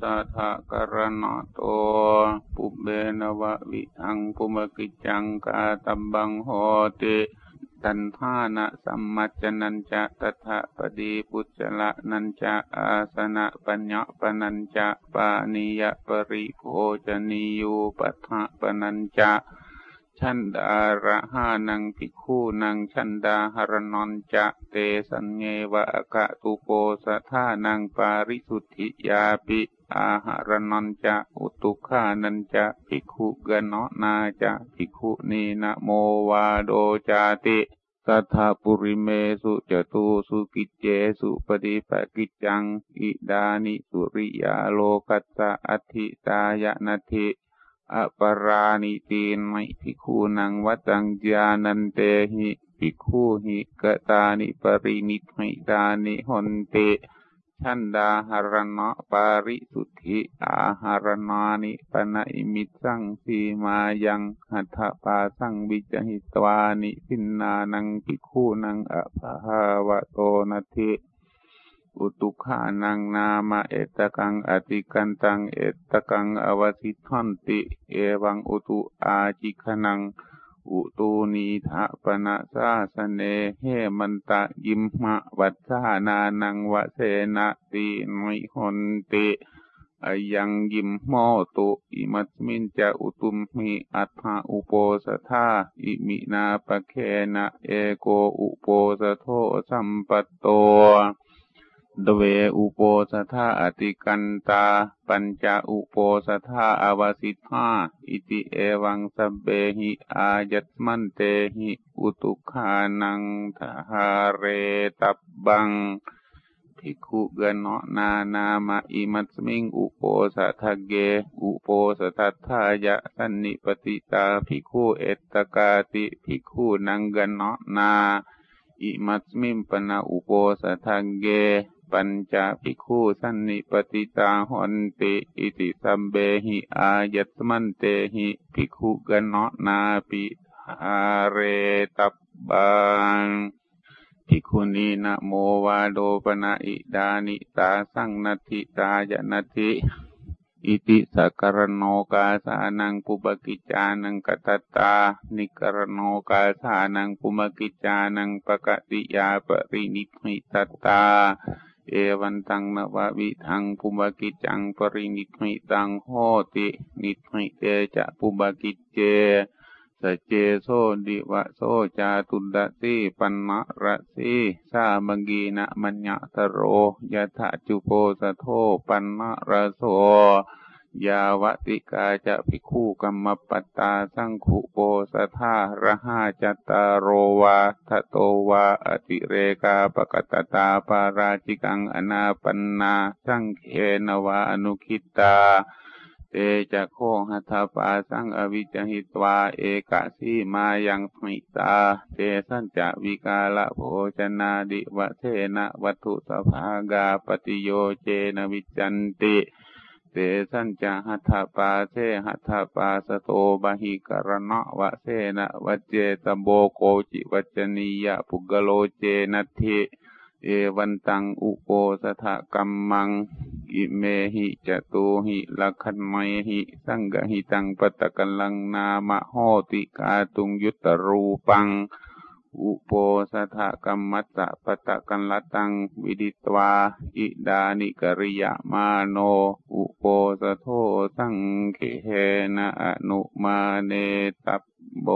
สัทธกรณะโตปุเบนวะวิทังปุมกิจังกาตัมบังโหติตันทานะสัมมัจนัญจะตถะปดีปุจละนัญจะอาสนะปัญญปนัญจะปานิยปริโภจนิยูปัฏฐปนัญจะ ชันดาระหานังภิกขุนังชันดาหรนนจะเตสัญเงวะกะตุโปสะทานังปาริสุทธิยาปิอาหารนันจะอุตุขานันจะภิกขุกนนาจะภิกขุนีนะโมวาโดจาติสัทธาปุริเมสุจตุสุกิจเจสุปฏิปกิจจัง อิดานิสุริยาโลกัสสะอัติตายะนาทิ อปราณิตีนไมภิกขุนังวัตังญานันเตหิภิกขุหิกตานิปรินิหิตานิหนเตชันดาหารณะปาริสุทธิอาหารนานิปนะอิมิตสังสีมายังหัตถปาสังวิจหิตวานิพินนานังภิกขุนังอภาวะโตนาทิ อุตุขานังนามาเอตกังอติกันตังเอตกังอวสิทันติ เอวังอุตุอาจิขนัง อุตูนีทะปนะสาสเนเฮมันตะยิมมะวัชานานังวะเสนะติมิหนติอายังยิมโมตุอิมัสมินจะอุตุมหิอัฏฐาอุโปสธาอิมินาปะเคนะเอโกอุโปสโทสัมปตโต ดเวอุโปสถาอติกันตา ปัญจอุโปสถาอาวสิทธาอิติเอวังสเบหิอายัตมันเตหิอุตุขานังทหาเรตับบังภิกขุกนนานามาอิมัสมิงอุโปสถเก อุโปสทัทธายะสันนิปติตาภิกขุเอตกาติภิกขุนังกนนาอิมัสมิงปนาอุโปสถเก ปัญจภิกขุสันนิปติตาหนติอิติสัมเบหิอายัตมันเตหิภิกขุกนนาปิหาเรตับบังภิกขุนีนะโมวาโดปนาอิดานิตาสังนาทิตายนาทิอิติสักรโนกาสานังปุบกิจานังกตตา นิกรโนกาสานังปุมกิจานังปกติยาปรินิมิตตา เอวันตังนวะวิทังปุบกิจังปรินิมิตังโหตินิมิเตจะปุบกิจเจสเจโซดิวะโซจาตุดะสีปันมะระสีสามังกีนะมัญญะตโรยะทะจุโปสะโทปันมะระโส ยาวติกาจะภิกขุกัมมปตาสังขุโปสธาระหาจตารโรวาทโตวาอติเรกาปกตตาปาราจิกังอนาปันนาสังเคนวาอนุคิตา เตจะโคหัตถปาสังอวิจหิตวาเอกสีมายังมิตา เตสัญจะวิกาละโภชนาดิวะเทนะวัตถุสภากาปฏิโยเจนวิจันติ เตสัญจหัตถปาเทหัตถปาสโตบาหิกรณะวะเสนะวัจเจตโบโกจิวัจนียะปุกโลเจนัทิเอวันตังอุโปสถกัมมัง อิเมหิจตุหิลักขันไมหิ สังกหิตังปตะกัลังนามะโหติกาตุงยุตตรูปัง อุโปสถกรรมัตตะปตะกันลตังวิดิตวา อิดานิกริยมาโน อุโปสโทสังเขนะอนุมาเนตับโบ